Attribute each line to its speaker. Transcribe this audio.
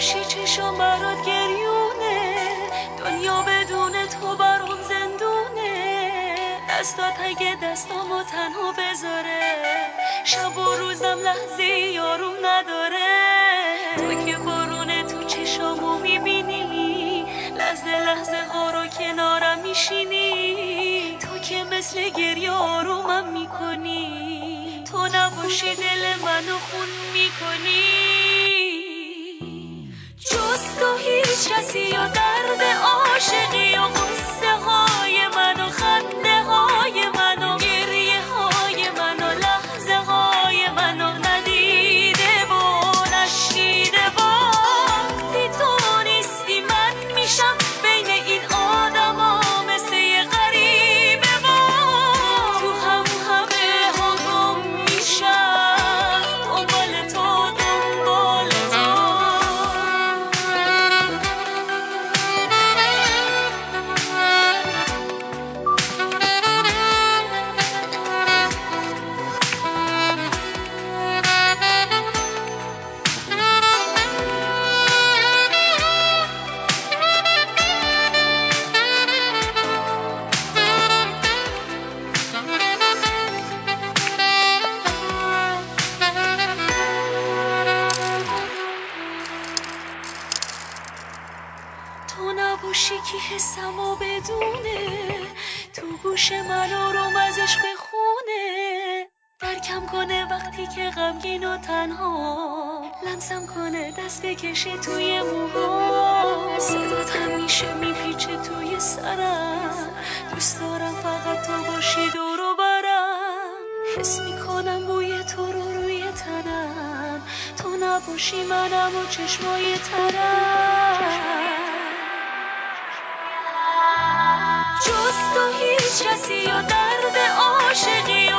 Speaker 1: نباشی چشم برات گریونه. دنیا بدون تو برام زندونه. دستات اگه دستامو تنها بذاره. شب و روزم لحظه یاروم نداره. تو که بارونه تو چشامو می‌بینی. لحظه لحظه ها رو کنارم میشینی. تو که مثل گریه آرومم می‌کنی. تو نباشی دل منو خون می‌کنی. تو هیچ کسی یا درد نباشی که حسمو بدونه. تو گوش من آروم ازش بخونه. درکم کنه وقتی که غمگین و تنها. لمسم کنه دست بکشه توی موهام صدات همیشه میپیچه توی سرم. دوست دارم فقط تو باشی دور و برم. حس می‌کنم بوی تو رو روی تنم. تو نباشی منم و چشمای ترم جز تو هیچ کسی و درد عاشقی